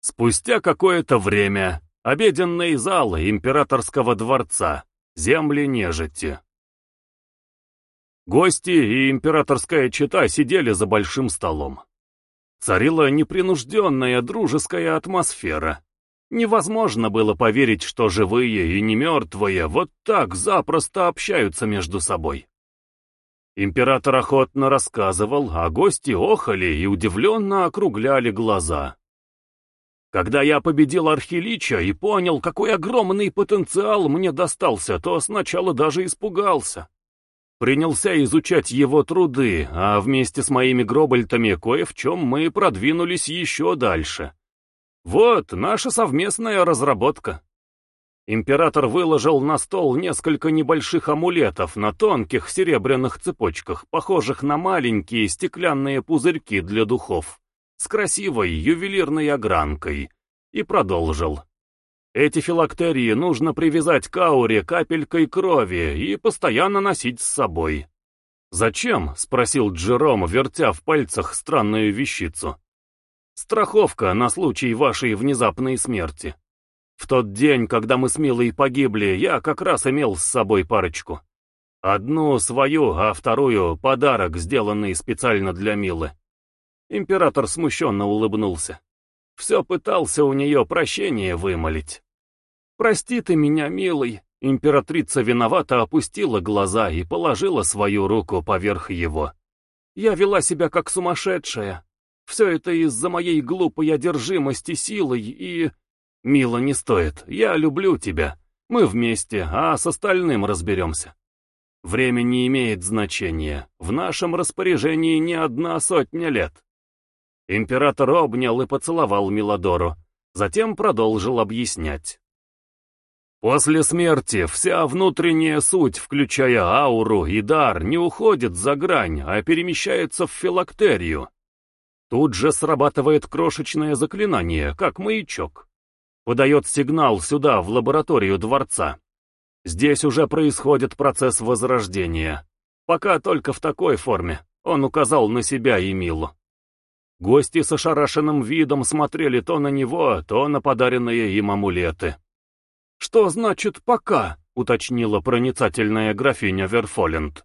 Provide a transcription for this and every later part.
Спустя какое-то время обеденный зал императорского дворца, земли нежити. Гости и императорская чета сидели за большим столом. Царила непринужденная дружеская атмосфера. Невозможно было поверить, что живые и немертвые вот так запросто общаются между собой. Император охотно рассказывал, а гости охали и удивленно округляли глаза. Когда я победил Архилича и понял, какой огромный потенциал мне достался, то сначала даже испугался. Принялся изучать его труды, а вместе с моими гробальтами кое в чем мы продвинулись еще дальше. Вот наша совместная разработка. Император выложил на стол несколько небольших амулетов на тонких серебряных цепочках, похожих на маленькие стеклянные пузырьки для духов с красивой ювелирной огранкой, и продолжил. Эти филактерии нужно привязать к ауре капелькой крови и постоянно носить с собой. «Зачем?» — спросил Джером, вертя в пальцах странную вещицу. «Страховка на случай вашей внезапной смерти. В тот день, когда мы с Милой погибли, я как раз имел с собой парочку. Одну свою, а вторую — подарок, сделанный специально для Милы. Император смущенно улыбнулся. Все пытался у нее прощение вымолить. «Прости ты меня, милый!» Императрица виновато опустила глаза и положила свою руку поверх его. «Я вела себя как сумасшедшая. Все это из-за моей глупой одержимости силой и...» «Мила, не стоит. Я люблю тебя. Мы вместе, а с остальным разберемся. Время не имеет значения. В нашем распоряжении не одна сотня лет. Император обнял и поцеловал Милодору, затем продолжил объяснять. После смерти вся внутренняя суть, включая ауру и дар, не уходит за грань, а перемещается в филактерию. Тут же срабатывает крошечное заклинание, как маячок. Подает сигнал сюда, в лабораторию дворца. Здесь уже происходит процесс возрождения. Пока только в такой форме. Он указал на себя и Милу. Гости с ошарашенным видом смотрели то на него, то на подаренные им амулеты. «Что значит «пока»?» — уточнила проницательная графиня Верфоленд.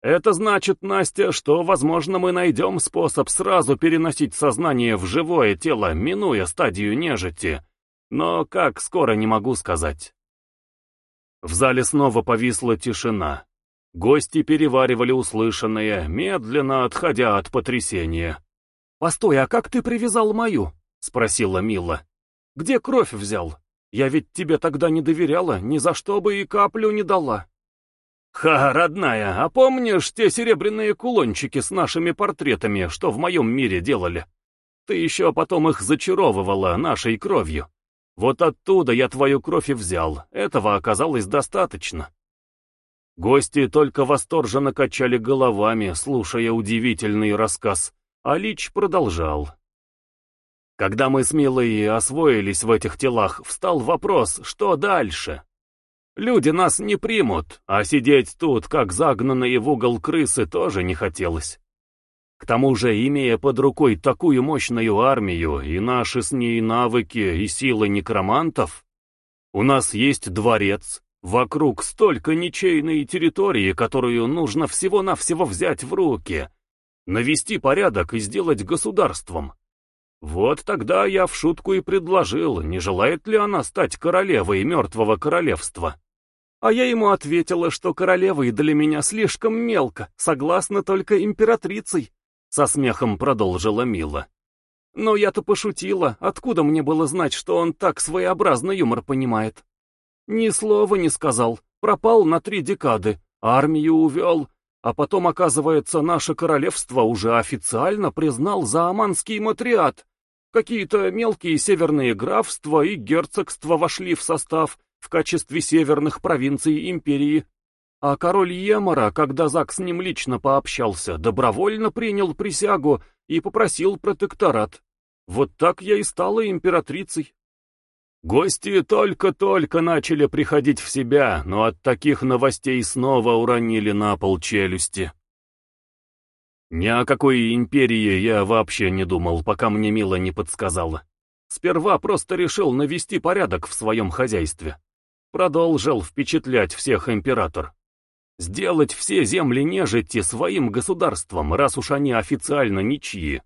«Это значит, Настя, что, возможно, мы найдем способ сразу переносить сознание в живое тело, минуя стадию нежити. Но как скоро, не могу сказать». В зале снова повисла тишина. Гости переваривали услышанное, медленно отходя от потрясения. «Постой, а как ты привязал мою?» — спросила Мила. «Где кровь взял? Я ведь тебе тогда не доверяла, ни за что бы и каплю не дала». «Ха, родная, а помнишь те серебряные кулончики с нашими портретами, что в моем мире делали? Ты еще потом их зачаровывала нашей кровью. Вот оттуда я твою кровь и взял, этого оказалось достаточно». Гости только восторженно качали головами, слушая удивительный рассказ а Лич продолжал. Когда мы с Милой освоились в этих телах, встал вопрос, что дальше? Люди нас не примут, а сидеть тут, как загнанные в угол крысы, тоже не хотелось. К тому же, имея под рукой такую мощную армию и наши с ней навыки и силы некромантов, у нас есть дворец, вокруг столько ничейной территории, которую нужно всего-навсего взять в руки — навести порядок и сделать государством. Вот тогда я в шутку и предложил, не желает ли она стать королевой мертвого королевства. А я ему ответила, что королевой для меня слишком мелко, согласно только императрицей, со смехом продолжила Мила. Но я-то пошутила, откуда мне было знать, что он так своеобразно юмор понимает? Ни слова не сказал, пропал на три декады, армию увел, а потом, оказывается, наше королевство уже официально признал зааманский матриат. Какие-то мелкие северные графства и герцогства вошли в состав в качестве северных провинций империи. А король Емора, когда Зак с ним лично пообщался, добровольно принял присягу и попросил протекторат. Вот так я и стала императрицей. Гости только-только начали приходить в себя, но от таких новостей снова уронили на пол челюсти. Ни о какой империи я вообще не думал, пока мне Мила не подсказала. Сперва просто решил навести порядок в своем хозяйстве. Продолжил впечатлять всех император. Сделать все земли нежити своим государством, раз уж они официально ничьи.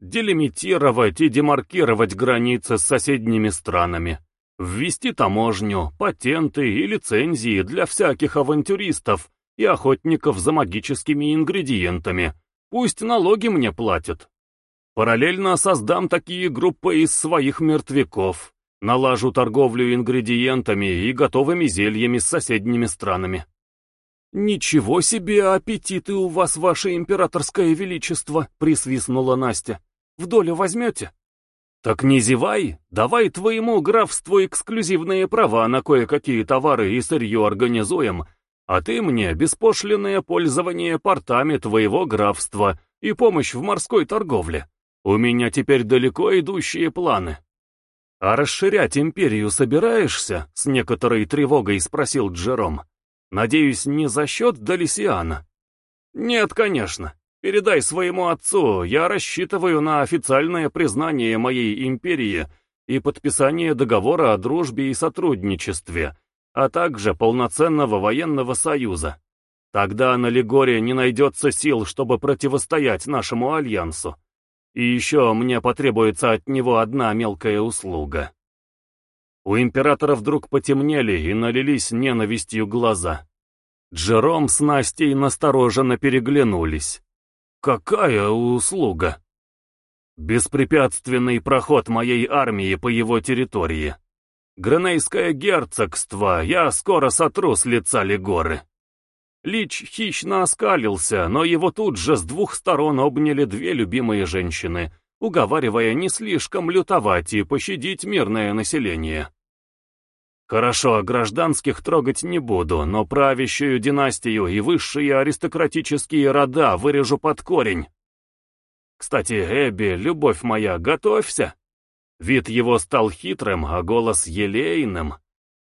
Делимитировать и демаркировать границы с соседними странами. Ввести таможню, патенты и лицензии для всяких авантюристов и охотников за магическими ингредиентами. Пусть налоги мне платят. Параллельно создам такие группы из своих мертвяков. Налажу торговлю ингредиентами и готовыми зельями с соседними странами. «Ничего себе аппетиты у вас, ваше императорское величество!» — присвистнула Настя. «В долю возьмете?» «Так не зевай, давай твоему графству эксклюзивные права на кое-какие товары и сырье организуем, а ты мне беспошлинное пользование портами твоего графства и помощь в морской торговле. У меня теперь далеко идущие планы». «А расширять империю собираешься?» — с некоторой тревогой спросил Джером. «Надеюсь, не за счет Далисиана?» «Нет, конечно. Передай своему отцу, я рассчитываю на официальное признание моей империи и подписание договора о дружбе и сотрудничестве, а также полноценного военного союза. Тогда на Лигоре не найдется сил, чтобы противостоять нашему альянсу. И еще мне потребуется от него одна мелкая услуга. У императора вдруг потемнели и налились ненавистью глаза. Джером с Настей настороженно переглянулись. «Какая услуга?» «Беспрепятственный проход моей армии по его территории. Гранейское герцогство я скоро сотру с лица Легоры». Лич хищно оскалился, но его тут же с двух сторон обняли две любимые женщины, уговаривая не слишком лютовать и пощадить мирное население. Хорошо, гражданских трогать не буду, но правящую династию и высшие аристократические рода вырежу под корень. Кстати, Эбби, любовь моя, готовься. Вид его стал хитрым, а голос елейным.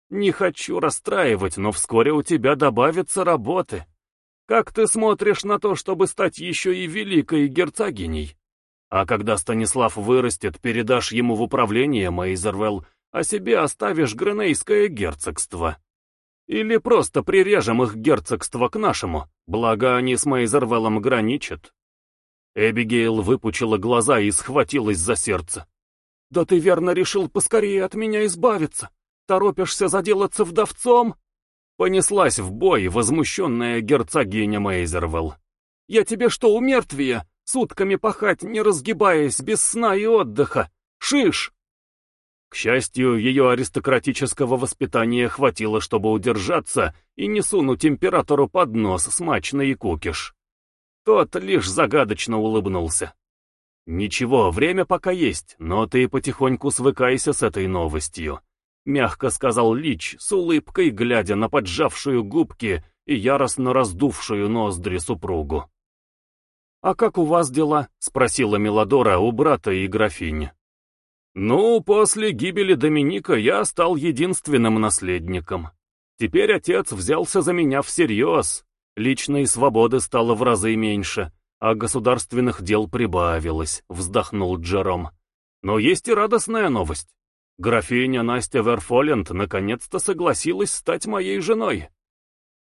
Не хочу расстраивать, но вскоре у тебя добавится работы. Как ты смотришь на то, чтобы стать еще и великой герцогиней? А когда Станислав вырастет, передашь ему в управление Мейзервелл, а себе оставишь Гренейское герцогство. Или просто прирежем их герцогство к нашему, благо они с Мейзервеллом граничат. Эбигейл выпучила глаза и схватилась за сердце. «Да ты верно решил поскорее от меня избавиться!» Торопишься заделаться вдовцом?» Понеслась в бой возмущенная герцогиня Мейзервелл. «Я тебе что, умертвие? Сутками пахать, не разгибаясь, без сна и отдыха? Шиш!» К счастью, ее аристократического воспитания хватило, чтобы удержаться и не сунуть императору под нос смачный кукиш. Тот лишь загадочно улыбнулся. «Ничего, время пока есть, но ты потихоньку свыкайся с этой новостью мягко сказал Лич, с улыбкой глядя на поджавшую губки и яростно раздувшую ноздри супругу. «А как у вас дела?» — спросила Мелодора у брата и графини. «Ну, после гибели Доминика я стал единственным наследником. Теперь отец взялся за меня всерьез. Личной свободы стало в разы меньше, а государственных дел прибавилось», — вздохнул Джером. «Но есть и радостная новость. Графиня Настя Верфоленд наконец-то согласилась стать моей женой.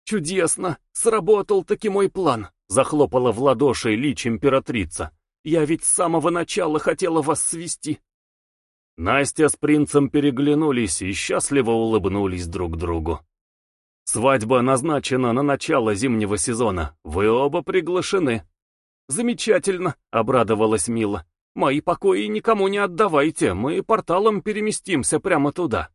«Чудесно! Сработал-таки мой план!» — захлопала в ладоши лич императрица. «Я ведь с самого начала хотела вас свести!» Настя с принцем переглянулись и счастливо улыбнулись друг другу. «Свадьба назначена на начало зимнего сезона. Вы оба приглашены». «Замечательно!» — обрадовалась Мила. Мои покои никому не отдавайте, мы порталом переместимся прямо туда.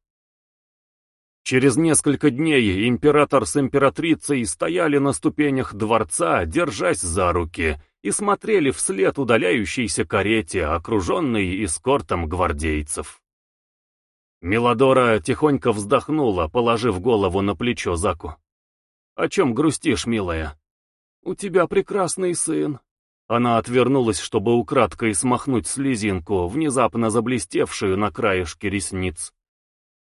Через несколько дней император с императрицей стояли на ступенях дворца, держась за руки, и смотрели вслед удаляющейся карете, окруженной эскортом гвардейцев. Мелодора тихонько вздохнула, положив голову на плечо Заку. «О чем грустишь, милая?» «У тебя прекрасный сын», она отвернулась, чтобы украдкой смахнуть слезинку, внезапно заблестевшую на краешке ресниц.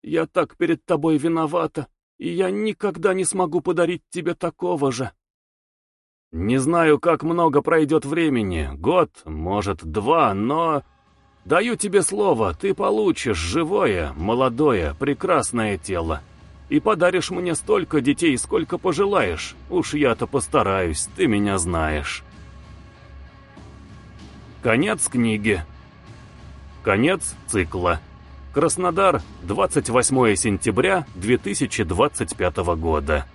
«Я так перед тобой виновата, и я никогда не смогу подарить тебе такого же». «Не знаю, как много пройдет времени, год, может, два, но...» Даю тебе слово, ты получишь живое, молодое, прекрасное тело. И подаришь мне столько детей, сколько пожелаешь. Уж я-то постараюсь, ты меня знаешь. Конец книги. Конец цикла. Краснодар, 28 сентября 2025 года.